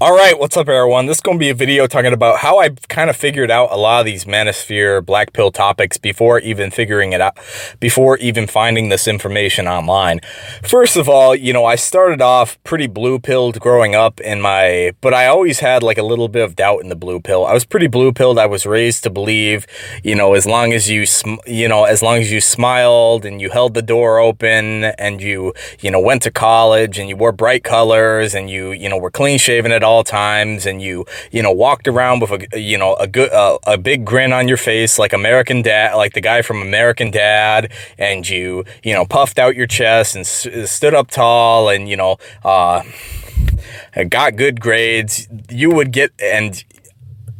All right, what's up everyone? This is going to be a video talking about how I kind of figured out a lot of these manosphere black pill topics before even figuring it out, before even finding this information online. First of all, you know, I started off pretty blue pilled growing up in my, but I always had like a little bit of doubt in the blue pill. I was pretty blue pilled. I was raised to believe, you know, as long as you, you know, as long as you smiled and you held the door open and you, you know, went to college and you wore bright colors and you, you know, were clean shaven at all times and you, you know, walked around with a, you know, a good, uh, a big grin on your face like American Dad, like the guy from American Dad, and you, you know, puffed out your chest and stood up tall and, you know, uh, got good grades, you would get, and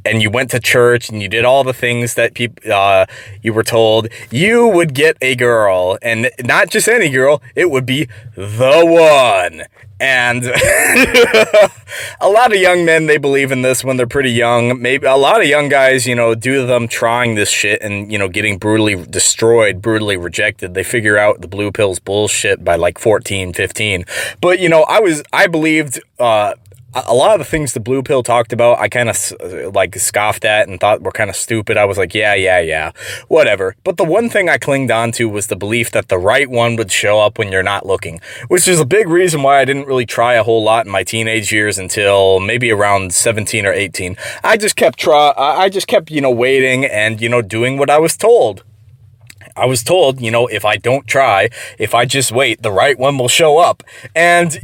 and you went to church and you did all the things that people uh, you were told, you would get a girl, and not just any girl, it would be the one. And a lot of young men, they believe in this when they're pretty young. Maybe a lot of young guys, you know, due to them trying this shit and, you know, getting brutally destroyed, brutally rejected, they figure out the blue pills bullshit by like 14, 15. But, you know, I was, I believed, uh, a lot of the things the blue pill talked about, I kind of uh, like scoffed at and thought were kind of stupid. I was like, yeah, yeah, yeah, whatever. But the one thing I clinged on to was the belief that the right one would show up when you're not looking, which is a big reason why I didn't really try a whole lot in my teenage years until maybe around 17 or 18. I just kept try, I just kept, you know, waiting and, you know, doing what I was told. I was told, you know, if I don't try, if I just wait, the right one will show up. And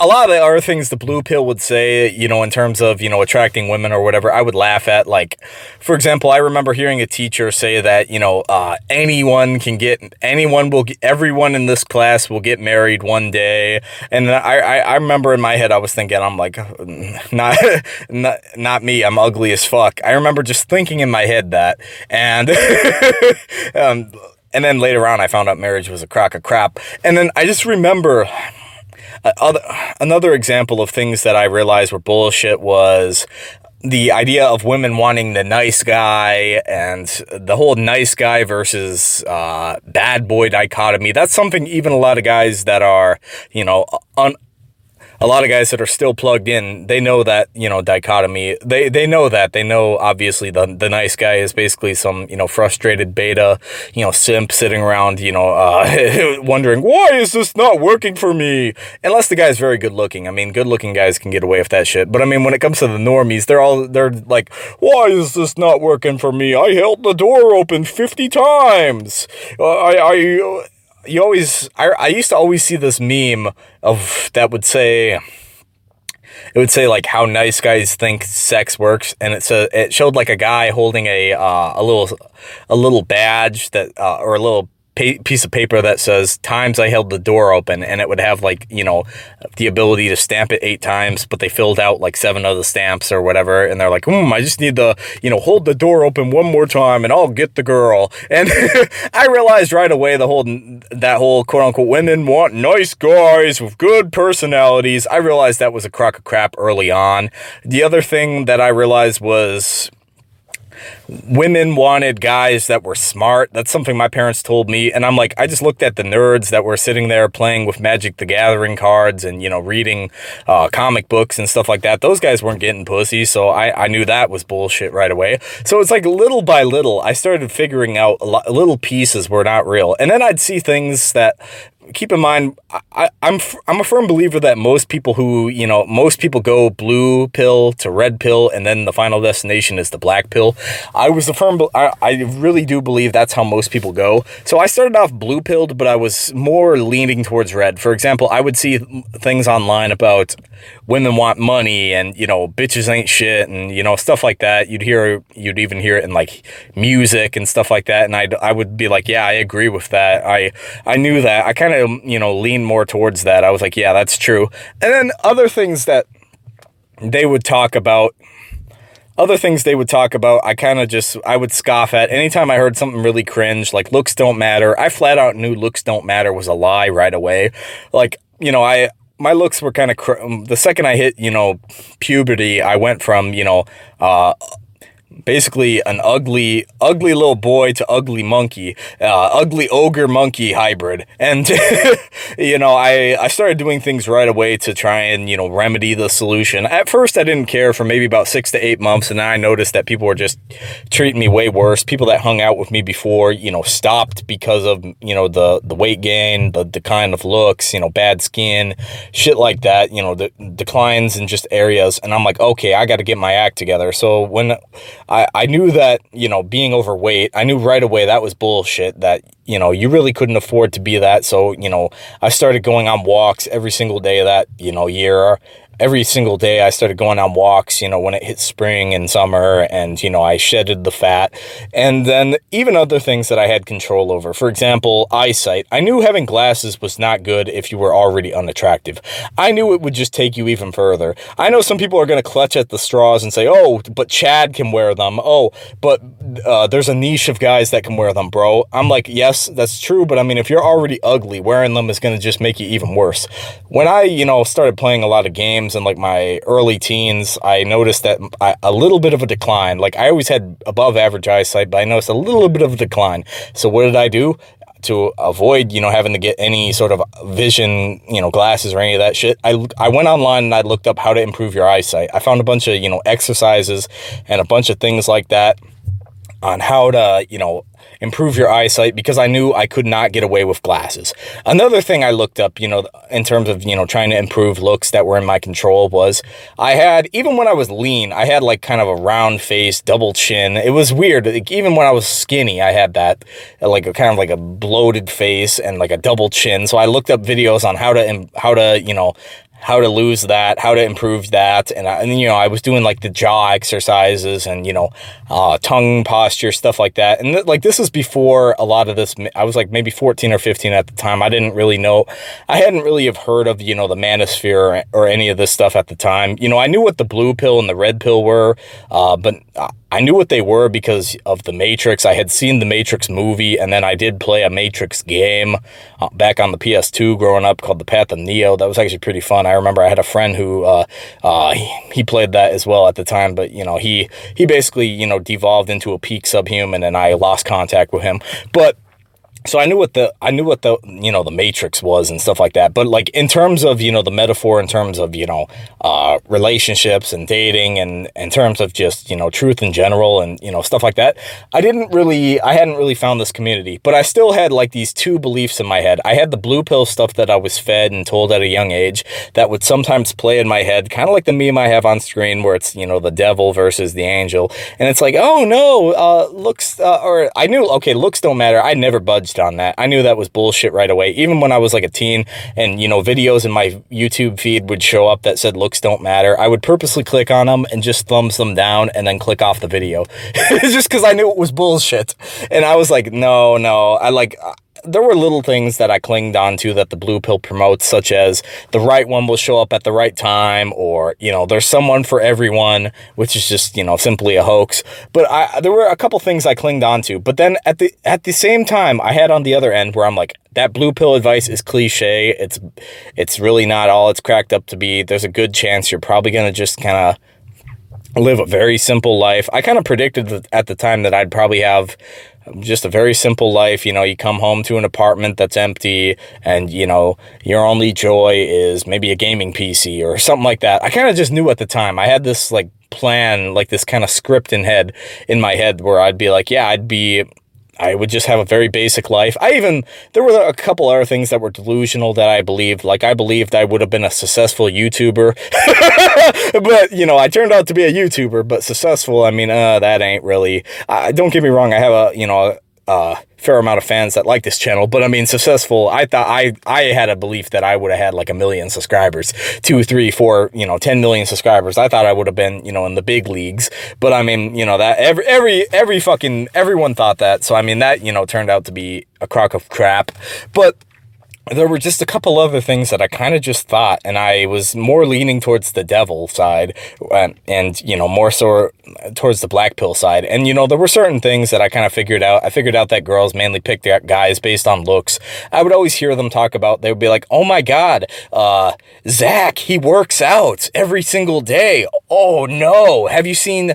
a lot of the other things the blue pill would say, you know, in terms of, you know, attracting women or whatever, I would laugh at. Like, for example, I remember hearing a teacher say that, you know, uh, anyone can get, anyone will, get, everyone in this class will get married one day. And I, I, I remember in my head, I was thinking, I'm like, not, not, not me. I'm ugly as fuck. I remember just thinking in my head that. And, um, and then later on, I found out marriage was a crock of crap. And then I just remember, other, another example of things that I realized were bullshit was the idea of women wanting the nice guy and the whole nice guy versus uh, bad boy dichotomy. That's something even a lot of guys that are, you know, un a lot of guys that are still plugged in, they know that, you know, dichotomy. They they know that. They know, obviously, the, the nice guy is basically some, you know, frustrated beta, you know, simp sitting around, you know, uh, wondering, why is this not working for me? Unless the guy's very good looking. I mean, good looking guys can get away with that shit. But I mean, when it comes to the normies, they're all, they're like, why is this not working for me? I held the door open 50 times. Uh, I, I, you always, I, I used to always see this meme of that would say, it would say like how nice guys think sex works, and it said it showed like a guy holding a uh, a little a little badge that uh, or a little piece of paper that says times I held the door open and it would have like, you know, the ability to stamp it eight times, but they filled out like seven of the stamps or whatever. And they're like, hmm, I just need to, you know, hold the door open one more time and I'll get the girl. And I realized right away the whole, that whole quote unquote women want nice guys with good personalities. I realized that was a crock of crap early on. The other thing that I realized was women wanted guys that were smart. That's something my parents told me. And I'm like, I just looked at the nerds that were sitting there playing with Magic the Gathering cards and, you know, reading uh, comic books and stuff like that. Those guys weren't getting pussy. So I, I knew that was bullshit right away. So it's like little by little, I started figuring out little pieces were not real. And then I'd see things that keep in mind, I, I'm I'm a firm believer that most people who you know most people go blue pill to red pill, and then the final destination is the black pill. I was a firm, I, I really do believe that's how most people go. So I started off blue pilled, but I was more leaning towards red. For example, I would see things online about women want money and you know bitches ain't shit and you know stuff like that. You'd hear you'd even hear it in like music and stuff like that, and I I would be like, yeah, I agree with that. I I knew that. I kind of you know, lean more towards that. I was like, yeah, that's true. And then other things that they would talk about, other things they would talk about, I kind of just, I would scoff at. Anytime I heard something really cringe, like looks don't matter, I flat out knew looks don't matter was a lie right away. Like, you know, I, my looks were kind of, the second I hit, you know, puberty, I went from, you know, uh, basically an ugly, ugly little boy to ugly monkey, uh, ugly ogre monkey hybrid. And, you know, I, I started doing things right away to try and, you know, remedy the solution. At first, I didn't care for maybe about six to eight months. And then I noticed that people were just treating me way worse. People that hung out with me before, you know, stopped because of, you know, the, the weight gain, the the kind of looks, you know, bad skin, shit like that, you know, the declines in just areas. And I'm like, okay, I got to get my act together. So when I, I knew that, you know, being overweight, I knew right away that was bullshit, that, you know, you really couldn't afford to be that. So, you know, I started going on walks every single day of that, you know, year every single day I started going on walks, you know, when it hit spring and summer and, you know, I shedded the fat. And then even other things that I had control over. For example, eyesight. I knew having glasses was not good if you were already unattractive. I knew it would just take you even further. I know some people are going to clutch at the straws and say, oh, but Chad can wear them. Oh, but uh, there's a niche of guys that can wear them, bro. I'm like, yes, that's true. But I mean, if you're already ugly, wearing them is going to just make you even worse. When I, you know, started playing a lot of games, times in like my early teens, I noticed that I, a little bit of a decline. Like I always had above average eyesight, but I noticed a little bit of a decline. So what did I do? to avoid, you know, having to get any sort of vision, you know, glasses or any of that shit, I, I went online and I looked up how to improve your eyesight. I found a bunch of, you know, exercises and a bunch of things like that on how to, you know, improve your eyesight because I knew I could not get away with glasses. Another thing I looked up, you know, in terms of, you know, trying to improve looks that were in my control was I had, even when I was lean, I had like kind of a round face, double chin. It was weird. Like, even when I was skinny, I had that, like a kind of like a bloated face and like a double chin. So I looked up videos on how to, how to, you know, how to lose that, how to improve that. And, I, and you know, I was doing like the jaw exercises and, you know, uh, tongue posture, stuff like that. And th like, this is before a lot of this, I was like maybe 14 or 15 at the time. I didn't really know, I hadn't really have heard of, you know, the manosphere or, or any of this stuff at the time. You know, I knew what the blue pill and the red pill were, uh, but I knew what they were because of The Matrix. I had seen The Matrix movie, and then I did play a Matrix game uh, back on the PS2 growing up called The Path of Neo. That was actually pretty fun. I remember I had a friend who, uh, uh, he, he, played that as well at the time, but, you know, he, he basically, you know, devolved into a peak subhuman, and I lost contact with him. But so I knew what the I knew what the you know the matrix was and stuff like that. But like in terms of you know the metaphor in terms of you know uh relationships and dating and in terms of just you know truth in general and you know stuff like that I didn't really I hadn't really found this community. But I still had like these two beliefs in my head. I had the blue pill stuff that I was fed and told at a young age that would sometimes play in my head kind of like the meme I have on screen where it's you know the devil versus the angel. And it's like oh no uh looks uh, or I knew okay looks don't matter. I never budged on that. I knew that was bullshit right away. Even when I was like a teen and, you know, videos in my YouTube feed would show up that said looks don't matter, I would purposely click on them and just thumbs them down and then click off the video. just because I knew it was bullshit. And I was like, no, no. I like there were little things that I clinged on to that the blue pill promotes, such as the right one will show up at the right time, or, you know, there's someone for everyone, which is just, you know, simply a hoax. But I, there were a couple things I clinged on to. But then at the, at the same time, I had on the other end where I'm like, that blue pill advice is cliche. It's, it's really not all it's cracked up to be. There's a good chance you're probably going to just kind of live a very simple life. I kind of predicted that at the time that I'd probably have just a very simple life. You know, you come home to an apartment that's empty and, you know, your only joy is maybe a gaming PC or something like that. I kind of just knew at the time. I had this like plan, like this kind of script in head in my head where I'd be like, yeah, I'd be I would just have a very basic life. I even, there were a couple other things that were delusional that I believed. Like, I believed I would have been a successful YouTuber. but, you know, I turned out to be a YouTuber, but successful, I mean, uh, that ain't really, uh, don't get me wrong, I have a, you know, uh, fair amount of fans that like this channel, but I mean, successful. I thought I, I had a belief that I would have had like a million subscribers, two, three, four, you know, 10 million subscribers. I thought I would have been, you know, in the big leagues, but I mean, you know, that every, every, every fucking, everyone thought that. So, I mean, that, you know, turned out to be a crock of crap, but there were just a couple other things that I kind of just thought, and I was more leaning towards the devil side, and, you know, more so towards the black pill side. And, you know, there were certain things that I kind of figured out. I figured out that girls mainly picked guys based on looks. I would always hear them talk about, they would be like, oh my God, uh, Zach, he works out every single day. Oh no. Have you seen,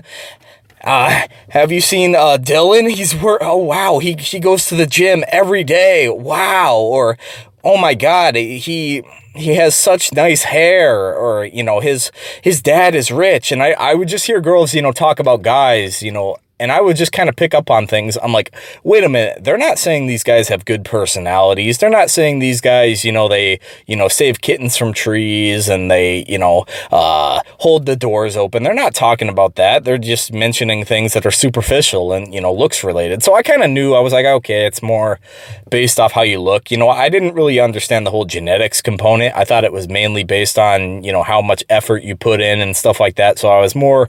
uh, have you seen uh, Dylan? He's wor oh wow, he he goes to the gym every day. Wow, or oh my god, he he has such nice hair or you know his his dad is rich. And I I would just hear girls you know talk about guys you know and I would just kind of pick up on things. I'm like, wait a minute. They're not saying these guys have good personalities. They're not saying these guys, you know, they, you know, save kittens from trees and they, you know, uh, hold the doors open. They're not talking about that. They're just mentioning things that are superficial and, you know, looks related. So I kind of knew, I was like, okay, it's more based off how you look. You know, I didn't really understand the whole genetics component. I thought it was mainly based on, you know, how much effort you put in and stuff like that. So I was more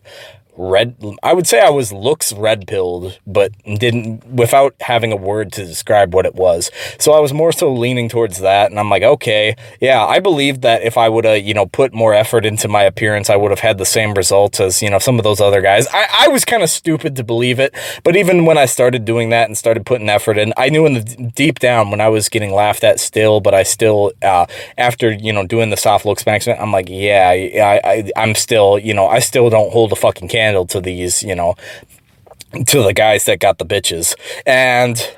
red I would say I was looks red pilled but didn't without having a word to describe what it was. So I was more so leaning towards that and I'm like okay yeah I believe that if I would have you know put more effort into my appearance I would have had the same results as you know some of those other guys. I, I was kind of stupid to believe it but even when I started doing that and started putting effort in I knew in the deep down when I was getting laughed at still but I still uh, after you know doing the soft looksmaxxing I'm like yeah I, I I'm still you know I still don't hold a fucking can to these, you know, to the guys that got the bitches. And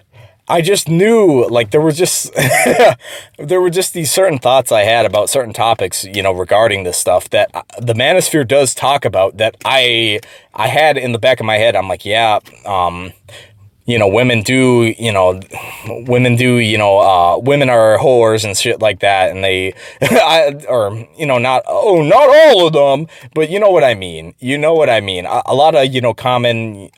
I just knew like there were just there were just these certain thoughts I had about certain topics, you know, regarding this stuff that the manosphere does talk about that I I had in the back of my head. I'm like, yeah, um, you know, women do, you know, women do, you know, uh, women are whores and shit like that. And they, I, or, you know, not, oh, not all of them, but you know what I mean. You know what I mean. A, a lot of, you know, common,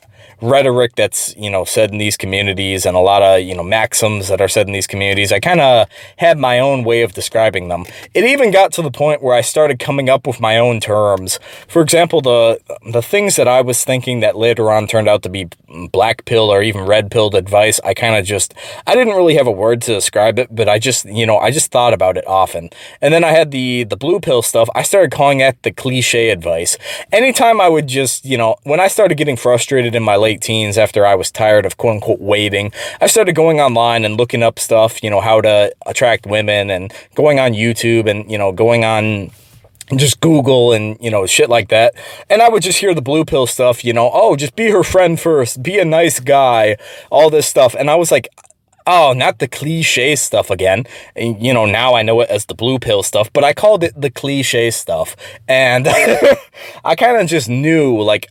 rhetoric that's, you know, said in these communities and a lot of, you know, maxims that are said in these communities. I kind of had my own way of describing them. It even got to the point where I started coming up with my own terms. For example, the the things that I was thinking that later on turned out to be black pill or even red pilled advice, I kind of just, I didn't really have a word to describe it, but I just, you know, I just thought about it often. And then I had the, the blue pill stuff. I started calling that the cliche advice. Anytime I would just, you know, when I started getting frustrated in my late late teens after I was tired of quote unquote waiting. I started going online and looking up stuff, you know, how to attract women and going on YouTube and, you know, going on just Google and, you know, shit like that. And I would just hear the blue pill stuff, you know, oh, just be her friend first, be a nice guy, all this stuff. And I was like, oh, not the cliche stuff again. And, you know, now I know it as the blue pill stuff, but I called it the cliche stuff. And I kind of just knew, like,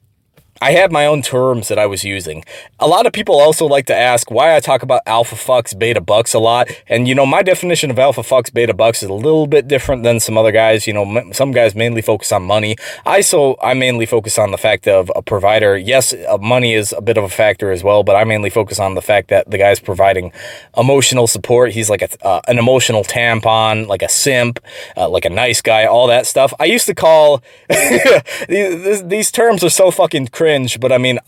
I had my own terms that I was using. A lot of people also like to ask why I talk about alpha fucks, beta bucks a lot. And, you know, my definition of alpha fucks, beta bucks is a little bit different than some other guys. You know, some guys mainly focus on money. I so I mainly focus on the fact of a provider. Yes, uh, money is a bit of a factor as well, but I mainly focus on the fact that the guy's providing emotional support. He's like a, uh, an emotional tampon, like a simp, uh, like a nice guy, all that stuff. I used to call these, these terms are so fucking crazy cringe, but I mean,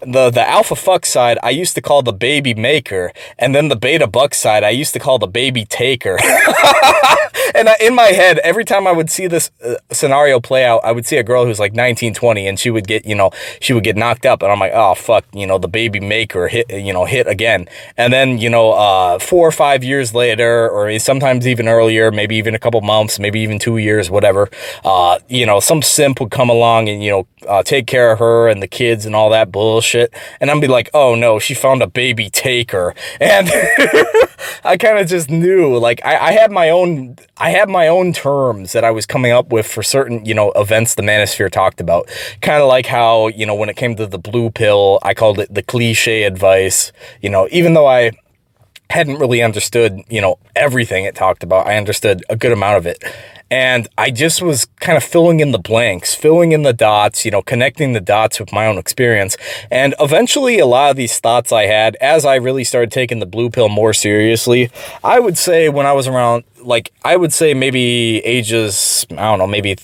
the, the alpha fuck side, I used to call the baby maker, and then the beta buck side, I used to call the baby taker. and I, in my head, every time I would see this uh, scenario play out, I would see a girl who's like 19, 20, and she would get, you know, she would get knocked up, and I'm like, oh, fuck, you know, the baby maker hit, you know, hit again. And then, you know, uh, four or five years later, or sometimes even earlier, maybe even a couple months, maybe even two years, whatever, uh, you know, some simp would come along and, you know, uh, take care of her and the kids and all that bullshit. And I'm be like, oh no, she found a baby taker. And I kind of just knew, like, I, I had my own, I had my own terms that I was coming up with for certain, you know, events the manosphere talked about. Kind of like how, you know, when it came to the blue pill, I called it the cliche advice, you know, even though I, hadn't really understood, you know, everything it talked about. I understood a good amount of it. And I just was kind of filling in the blanks, filling in the dots, you know, connecting the dots with my own experience. And eventually a lot of these thoughts I had as I really started taking the blue pill more seriously, I would say when I was around, like, I would say maybe ages, I don't know, maybe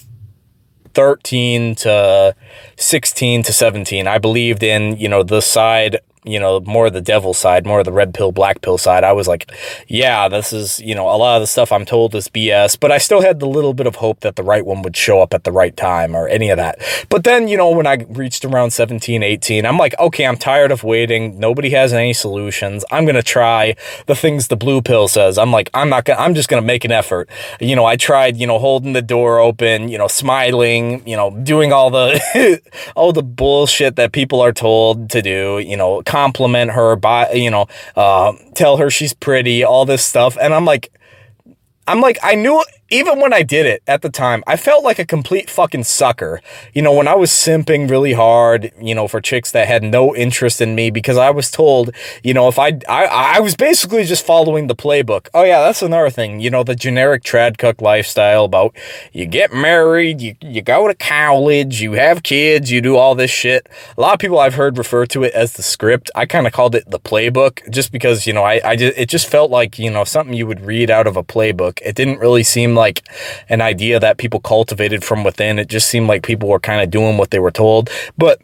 13 to 16 to 17, I believed in, you know, the side you know, more of the devil side, more of the red pill, black pill side. I was like, yeah, this is, you know, a lot of the stuff I'm told is BS, but I still had the little bit of hope that the right one would show up at the right time or any of that. But then, you know, when I reached around 17, 18, I'm like, okay, I'm tired of waiting. Nobody has any solutions. I'm going to try the things the blue pill says. I'm like, I'm not going to, I'm just going to make an effort. You know, I tried, you know, holding the door open, you know, smiling, you know, doing all the, all the bullshit that people are told to do, you know, compliment her, by, you know, uh, tell her she's pretty, all this stuff. And I'm like, I'm like, I knew even when I did it at the time, I felt like a complete fucking sucker. You know, when I was simping really hard, you know, for chicks that had no interest in me because I was told, you know, if I, I, I was basically just following the playbook. Oh yeah, that's another thing. You know, the generic trad cuck lifestyle about you get married, you, you go to college, you have kids, you do all this shit. A lot of people I've heard refer to it as the script. I kind of called it the playbook just because, you know, I, I just, it just felt like, you know, something you would read out of a playbook. It didn't really seem like an idea that people cultivated from within. It just seemed like people were kind of doing what they were told. But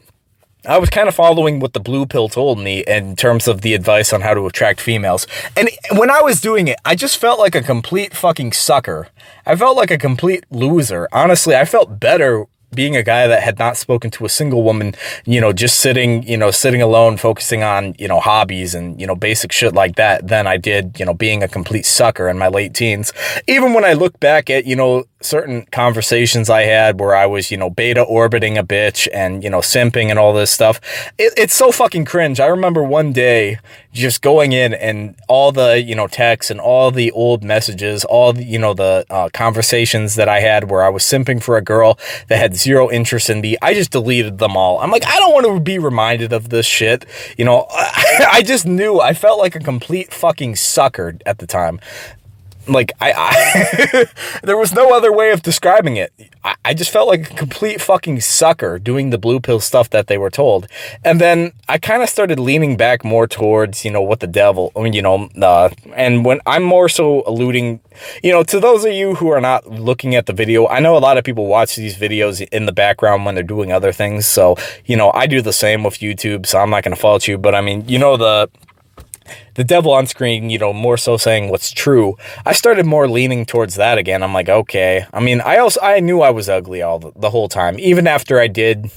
I was kind of following what the blue pill told me in terms of the advice on how to attract females. And when I was doing it, I just felt like a complete fucking sucker. I felt like a complete loser. Honestly, I felt better being a guy that had not spoken to a single woman, you know, just sitting, you know, sitting alone, focusing on, you know, hobbies and, you know, basic shit like that than I did, you know, being a complete sucker in my late teens. Even when I look back at, you know, certain conversations I had where I was, you know, beta orbiting a bitch and, you know, simping and all this stuff. It, it's so fucking cringe. I remember one day just going in and all the, you know, texts and all the old messages, all the, you know, the uh, conversations that I had where I was simping for a girl that had zero interest in me. I just deleted them all. I'm like, I don't want to be reminded of this shit. You know, I just knew I felt like a complete fucking sucker at the time like I, I there was no other way of describing it. I, I, just felt like a complete fucking sucker doing the blue pill stuff that they were told. And then I kind of started leaning back more towards, you know, what the devil, I mean, you know, uh, and when I'm more so alluding, you know, to those of you who are not looking at the video, I know a lot of people watch these videos in the background when they're doing other things. So, you know, I do the same with YouTube, so I'm not going to fault you, but I mean, you know, the, the devil on screen, you know, more so saying what's true. I started more leaning towards that again. I'm like, okay. I mean, I also, I knew I was ugly all the, the whole time, even after I did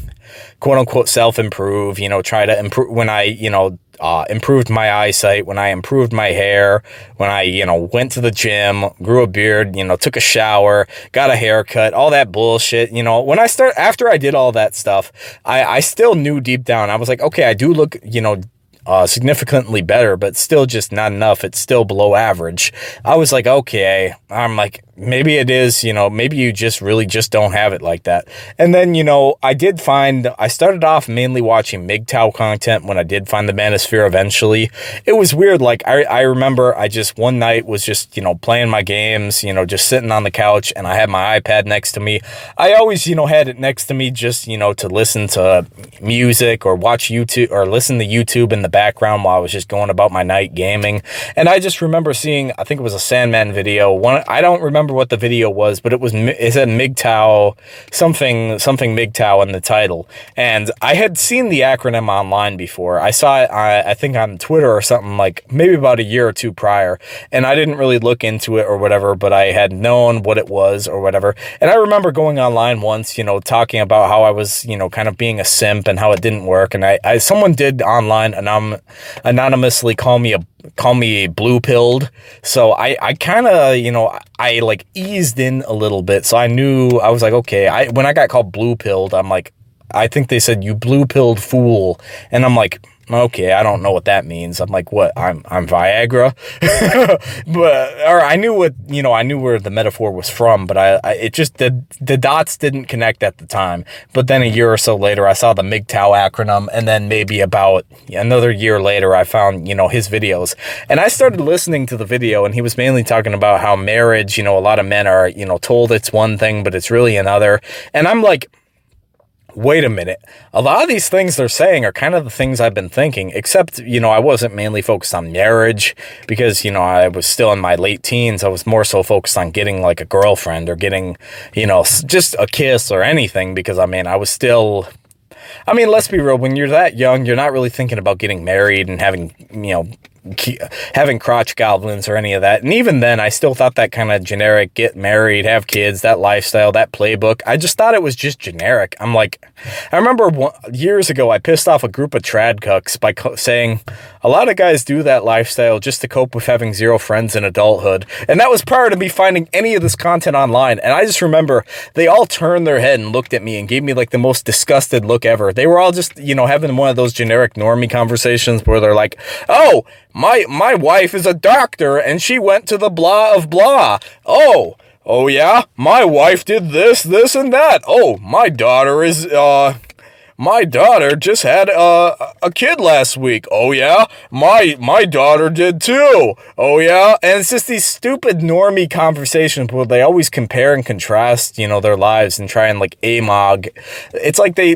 quote unquote self improve, you know, try to improve when I, you know, uh, improved my eyesight, when I improved my hair, when I, you know, went to the gym, grew a beard, you know, took a shower, got a haircut, all that bullshit, you know, when I start, after I did all that stuff, I, I still knew deep down, I was like, okay, I do look, you know, uh, significantly better, but still just not enough. It's still below average. I was like, okay, I'm like, maybe it is, you know, maybe you just really just don't have it like that. And then, you know, I did find, I started off mainly watching MGTOW content when I did find the Manosphere eventually. It was weird. Like, I, I remember I just one night was just, you know, playing my games, you know, just sitting on the couch and I had my iPad next to me. I always, you know, had it next to me just, you know, to listen to music or watch YouTube or listen to YouTube in the background while I was just going about my night gaming. And I just remember seeing, I think it was a Sandman video. One, I don't remember remember what the video was, but it was it said MGTOW something something MGTOW in the title, and I had seen the acronym online before. I saw it, I, I think on Twitter or something like maybe about a year or two prior, and I didn't really look into it or whatever, but I had known what it was or whatever. And I remember going online once, you know, talking about how I was, you know, kind of being a simp and how it didn't work, and I, I someone did online anon anonymously call me a call me blue pilled. So I, I kind of, you know, I like eased in a little bit. So I knew I was like, okay, I, when I got called blue pilled, I'm like, I think they said you blue pilled fool. And I'm like, okay, I don't know what that means. I'm like, what? I'm I'm Viagra, but or I knew what you know. I knew where the metaphor was from, but I, I, it just the the dots didn't connect at the time. But then a year or so later, I saw the MGTOW acronym, and then maybe about another year later, I found you know his videos, and I started listening to the video, and he was mainly talking about how marriage, you know, a lot of men are you know told it's one thing, but it's really another, and I'm like wait a minute. A lot of these things they're saying are kind of the things I've been thinking, except, you know, I wasn't mainly focused on marriage because, you know, I was still in my late teens. I was more so focused on getting like a girlfriend or getting, you know, just a kiss or anything because, I mean, I was still I mean, let's be real. When you're that young, you're not really thinking about getting married and having, you know, having crotch goblins or any of that. And even then, I still thought that kind of generic, get married, have kids, that lifestyle, that playbook. I just thought it was just generic. I'm like, I remember one, years ago, I pissed off a group of trad cucks by saying a lot of guys do that lifestyle just to cope with having zero friends in adulthood. And that was prior to me finding any of this content online. And I just remember they all turned their head and looked at me and gave me like the most disgusted look ever. They were all just, you know, having one of those generic normie conversations where they're like, oh, my, my wife is a doctor and she went to the blah of blah. Oh, oh yeah? My wife did this, this, and that. Oh, my daughter is, uh, my daughter just had a, a kid last week. Oh yeah? My my daughter did too. Oh yeah? And it's just these stupid normie conversations where they always compare and contrast, you know, their lives and try and like amog. It's like they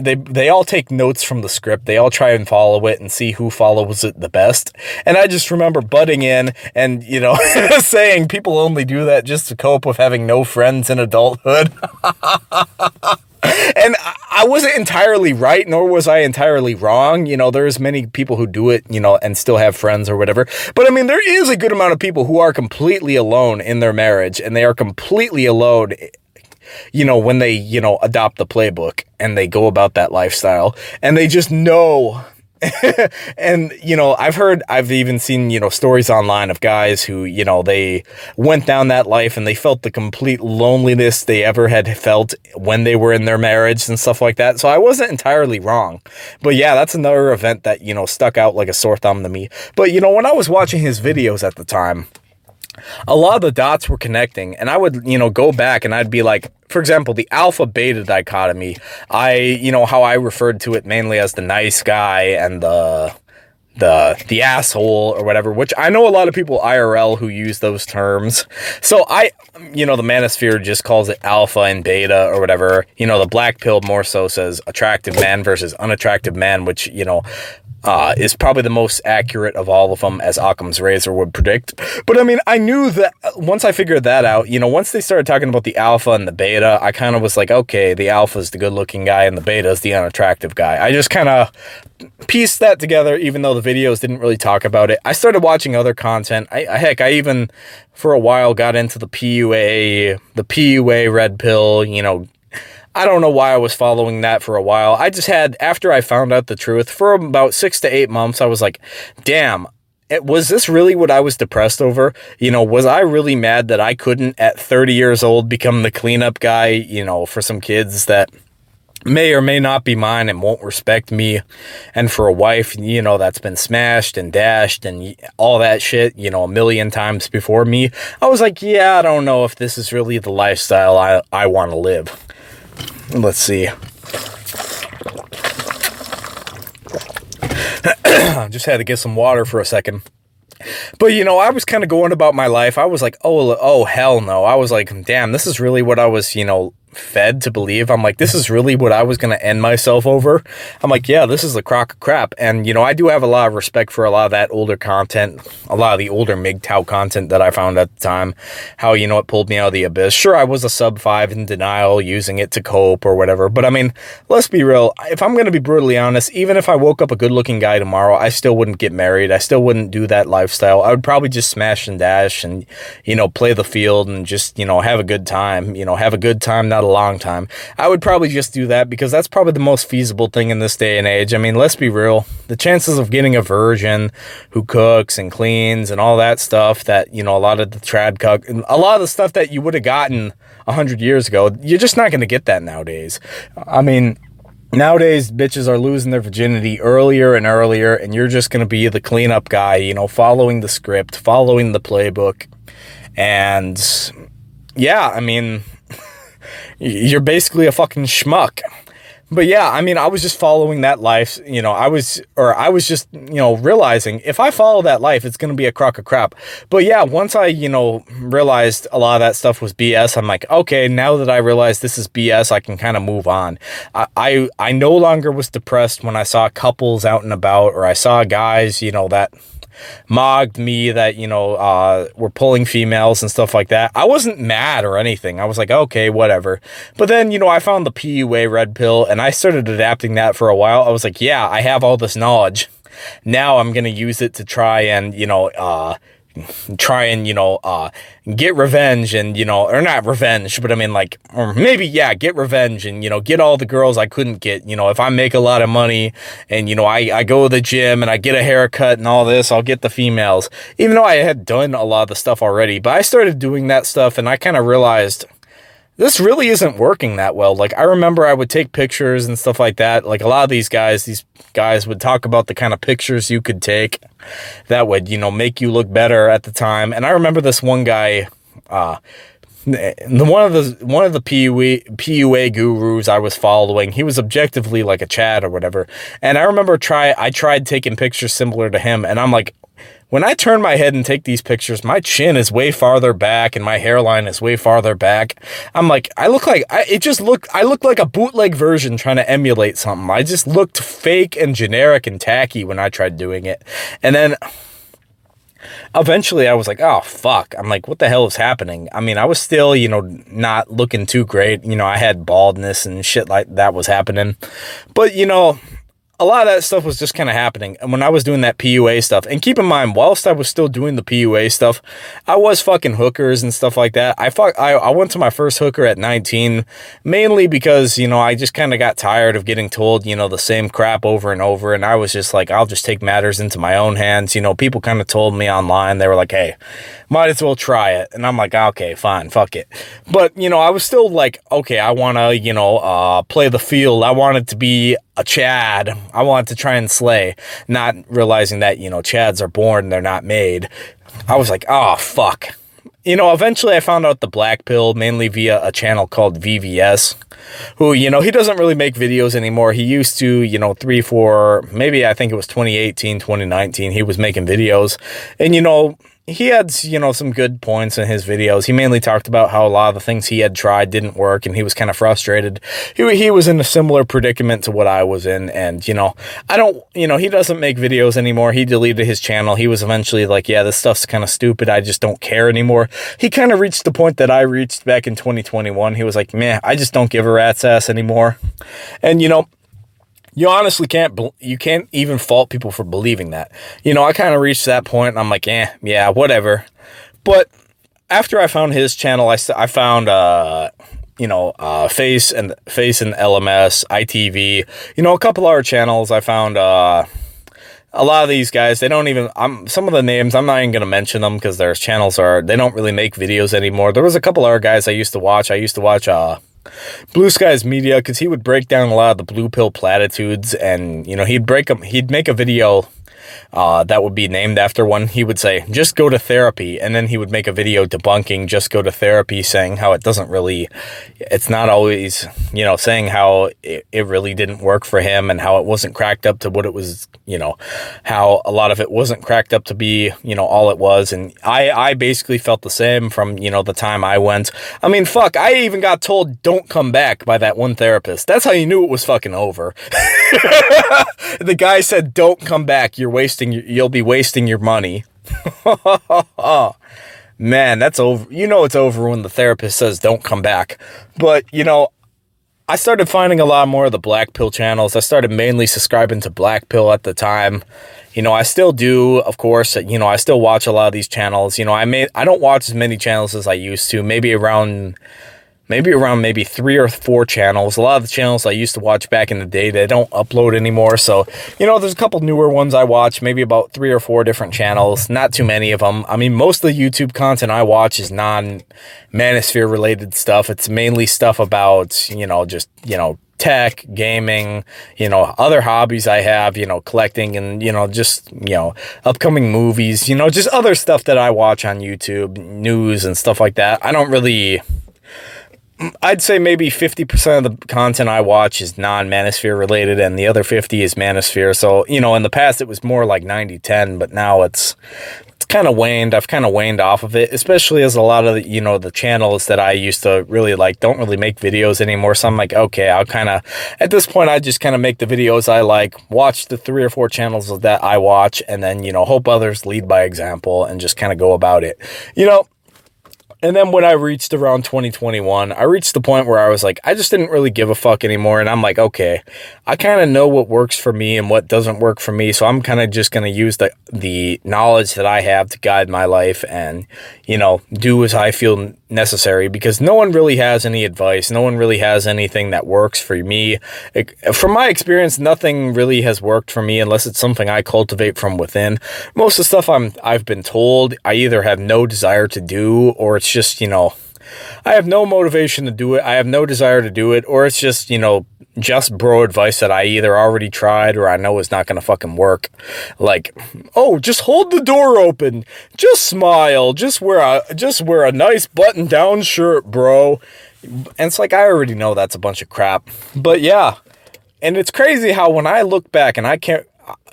they they all take notes from the script. They all try and follow it and see who follows it the best. And I just remember butting in and, you know, saying people only do that just to cope with having no friends in adulthood. and I wasn't entirely right, nor was I entirely wrong. You know, there's many people who do it, you know, and still have friends or whatever. But I mean, there is a good amount of people who are completely alone in their marriage and they are completely alone you know, when they, you know, adopt the playbook and they go about that lifestyle and they just know and, you know, I've heard, I've even seen, you know, stories online of guys who, you know, they went down that life and they felt the complete loneliness they ever had felt when they were in their marriage and stuff like that. So I wasn't entirely wrong. But yeah, that's another event that, you know, stuck out like a sore thumb to me. But, you know, when I was watching his videos at the time, a lot of the dots were connecting and I would, you know, go back and I'd be like, for example, the alpha beta dichotomy, I, you know, how I referred to it mainly as the nice guy and the, the the asshole or whatever, which I know a lot of people IRL who use those terms. So I, you know, the manosphere just calls it alpha and beta or whatever. You know, the black pill more so says attractive man versus unattractive man, which, you know, uh, is probably the most accurate of all of them, as Occam's razor would predict. But I mean, I knew that once I figured that out, you know, once they started talking about the alpha and the beta, I kind of was like, okay, the alpha is the good looking guy and the beta is the unattractive guy. I just kind of pieced that together, even though the videos didn't really talk about it. I started watching other content. I, I heck, I even for a while got into the PUA, the PUA red pill, you know, I don't know why I was following that for a while. I just had, after I found out the truth, for about six to eight months, I was like, damn, it, was this really what I was depressed over? You know, was I really mad that I couldn't, at 30 years old, become the cleanup guy, you know, for some kids that may or may not be mine and won't respect me and for a wife you know that's been smashed and dashed and all that shit you know a million times before me i was like yeah i don't know if this is really the lifestyle i i want to live Let's see. I just had to get some water for a second. But, you know, I was kind of going about my life. I was like, oh, oh, hell no. I was like, damn, this is really what I was, you know, fed to believe. I'm like, this is really what I was going to end myself over. I'm like, yeah, this is a crock of crap. And, you know, I do have a lot of respect for a lot of that older content, a lot of the older MGTOW content that I found at the time, how, you know, it pulled me out of the abyss. Sure, I was a sub five in denial, using it to cope or whatever. But I mean, let's be real. If I'm going to be brutally honest, even if I woke up a good looking guy tomorrow, I still wouldn't get married. I still wouldn't do that lifestyle. I would probably just smash and dash and, you know, play the field and just, you know, have a good time, you know, have a good time, not a long time. I would probably just do that because that's probably the most feasible thing in this day and age. I mean, let's be real. The chances of getting a virgin who cooks and cleans and all that stuff that, you know, a lot of the trad cuck, a lot of the stuff that you would have gotten a hundred years ago, you're just not going to get that nowadays. I mean, Nowadays, bitches are losing their virginity earlier and earlier, and you're just going to be the cleanup guy, you know, following the script, following the playbook. And yeah, I mean, you're basically a fucking schmuck. But yeah, I mean, I was just following that life, you know, I was, or I was just, you know, realizing if I follow that life, it's going to be a crock of crap. But yeah, once I, you know, realized a lot of that stuff was BS, I'm like, okay, now that I realize this is BS, I can kind of move on. I, I, I no longer was depressed when I saw couples out and about, or I saw guys, you know, that mogged me that, you know, uh, were pulling females and stuff like that. I wasn't mad or anything. I was like, okay, whatever. But then, you know, I found the PUA red pill and I started adapting that for a while. I was like, yeah, I have all this knowledge. Now I'm going to use it to try and, you know, uh, try and, you know, uh, get revenge and, you know, or not revenge, but I mean like, or maybe, yeah, get revenge and, you know, get all the girls I couldn't get, you know, if I make a lot of money and, you know, I, I go to the gym and I get a haircut and all this, I'll get the females, even though I had done a lot of the stuff already, but I started doing that stuff and I kind of realized, this really isn't working that well. Like, I remember I would take pictures and stuff like that. Like, a lot of these guys, these guys would talk about the kind of pictures you could take that would, you know, make you look better at the time. And I remember this one guy, uh, the one of the one of the PUA PUA gurus I was following, he was objectively like a Chad or whatever. And I remember try I tried taking pictures similar to him, and I'm like, when I turn my head and take these pictures, my chin is way farther back and my hairline is way farther back. I'm like, I look like, I, it just looked, I look like a bootleg version trying to emulate something. I just looked fake and generic and tacky when I tried doing it. And then eventually I was like, oh, fuck. I'm like, what the hell is happening? I mean, I was still, you know, not looking too great. You know, I had baldness and shit like that was happening. But, you know, a lot of that stuff was just kind of happening. And when I was doing that PUA stuff, and keep in mind, whilst I was still doing the PUA stuff, I was fucking hookers and stuff like that. I fuck, I, I went to my first hooker at 19, mainly because, you know, I just kind of got tired of getting told, you know, the same crap over and over. And I was just like, I'll just take matters into my own hands. You know, people kind of told me online, they were like, hey, might as well try it. And I'm like, okay, fine, fuck it. But, you know, I was still like, okay, I want to, you know, uh, play the field. I want it to be a Chad. I want to try and slay, not realizing that, you know, Chads are born, they're not made. I was like, oh, fuck. You know, eventually I found out the black pill mainly via a channel called VVS, who, you know, he doesn't really make videos anymore. He used to, you know, three, four, maybe I think it was 2018, 2019, he was making videos. And, you know, he had, you know, some good points in his videos. He mainly talked about how a lot of the things he had tried didn't work and he was kind of frustrated. He, he was in a similar predicament to what I was in. And, you know, I don't, you know, he doesn't make videos anymore. He deleted his channel. He was eventually like, yeah, this stuff's kind of stupid. I just don't care anymore. He kind of reached the point that I reached back in 2021. He was like, man, I just don't give a rat's ass anymore. And, you know, you honestly can't you can't even fault people for believing that. You know, I kind of reached that point I'm like, "Eh, yeah, whatever." But after I found his channel, I I found uh you know, uh, Face and Face and LMS, ITV, you know, a couple other channels. I found uh, a lot of these guys. They don't even. I'm some of the names. I'm not even gonna mention them because their channels are. They don't really make videos anymore. There was a couple other guys I used to watch. I used to watch. Uh, Blue Skies Media because he would break down a lot of the blue pill platitudes and, you know, he'd break them, he'd make a video uh, that would be named after one, he would say, just go to therapy. And then he would make a video debunking just go to therapy, saying how it doesn't really, it's not always, you know, saying how it, it really didn't work for him and how it wasn't cracked up to what it was, you know, how a lot of it wasn't cracked up to be, you know, all it was. And I, I basically felt the same from, you know, the time I went. I mean, fuck, I even got told don't come back by that one therapist. That's how you knew it was fucking over. the guy said, don't come back. You're wasting, you'll be wasting your money. Man, that's over. You know, it's over when the therapist says, don't come back. But, you know, I started finding a lot more of the black pill channels. I started mainly subscribing to black pill at the time. You know, I still do, of course, you know, I still watch a lot of these channels. You know, I may, I don't watch as many channels as I used to, maybe around maybe around maybe three or four channels. A lot of the channels I used to watch back in the day, they don't upload anymore. So, you know, there's a couple newer ones I watch, maybe about three or four different channels. Not too many of them. I mean, most of the YouTube content I watch is non-manosphere related stuff. It's mainly stuff about, you know, just, you know, tech, gaming, you know, other hobbies I have, you know, collecting and, you know, just, you know, upcoming movies, you know, just other stuff that I watch on YouTube, news and stuff like that. I don't really I'd say maybe 50% of the content I watch is non-manosphere related and the other 50 is manosphere. So, you know, in the past it was more like 90-10, but now it's it's kind of waned. I've kind of waned off of it, especially as a lot of, the, you know, the channels that I used to really like don't really make videos anymore. So I'm like, okay, I'll kind of, at this point, I just kind of make the videos I like, watch the three or four channels that I watch, and then, you know, hope others lead by example and just kind of go about it. You know, and then when I reached around 2021, I reached the point where I was like, I just didn't really give a fuck anymore. And I'm like, okay, I kind of know what works for me and what doesn't work for me. So I'm kind of just going to use the, the knowledge that I have to guide my life and, you know, do as I feel necessary because no one really has any advice. No one really has anything that works for me. It, from my experience, nothing really has worked for me unless it's something I cultivate from within. Most of the stuff I'm, I've been told, I either have no desire to do or it's just, you know, I have no motivation to do it. I have no desire to do it. Or it's just, you know, just bro advice that I either already tried or I know is not going to fucking work. Like, oh, just hold the door open. Just smile. Just wear a, just wear a nice button down shirt, bro. And it's like, I already know that's a bunch of crap. But yeah. And it's crazy how when I look back and I can't,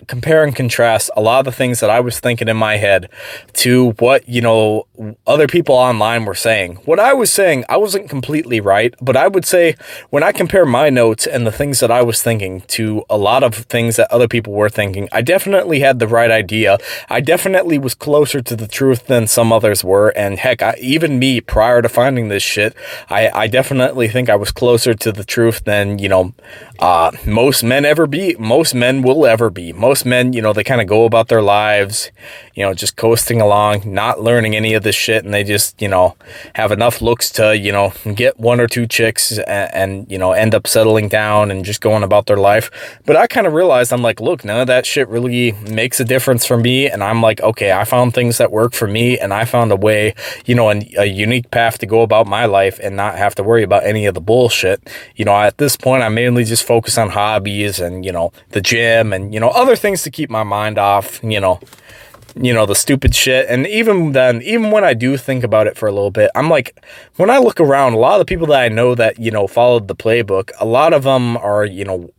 compare and contrast a lot of the things that I was thinking in my head to what, you know, other people online were saying. What I was saying, I wasn't completely right, but I would say when I compare my notes and the things that I was thinking to a lot of things that other people were thinking, I definitely had the right idea. I definitely was closer to the truth than some others were. And heck, I, even me prior to finding this shit, I, I definitely think I was closer to the truth than, you know, uh, most men ever be, most men will ever be. Most men, you know, they kind of go about their lives, you know, just coasting along, not learning any of this shit. And they just, you know, have enough looks to, you know, get one or two chicks and, and you know, end up settling down and just going about their life. But I kind of realized, I'm like, look, none of that shit really makes a difference for me. And I'm like, okay, I found things that work for me and I found a way, you know, a, a unique path to go about my life and not have to worry about any of the bullshit. You know, at this point, I mainly just focus on hobbies and, you know, the gym and, you know, other things to keep my mind off, you know, you know, the stupid shit. And even then, even when I do think about it for a little bit, I'm like, when I look around, a lot of the people that I know that, you know, followed the playbook, a lot of them are, you know,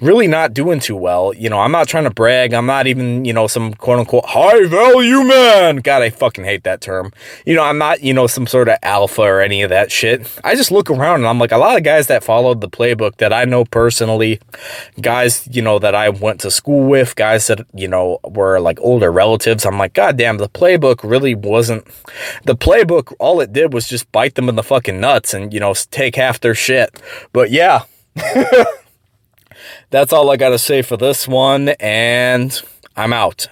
really not doing too well. You know, I'm not trying to brag. I'm not even, you know, some quote unquote high value man. God, I fucking hate that term. You know, I'm not, you know, some sort of alpha or any of that shit. I just look around and I'm like, a lot of guys that followed the playbook that I know personally, guys, you know, that I went to school with, guys that, you know, were like older relatives. I'm like, God damn, the playbook really wasn't, the playbook, all it did was just bite them in the fucking nuts and, you know, take half their shit. But yeah. that's all I got to say for this one, and I'm out.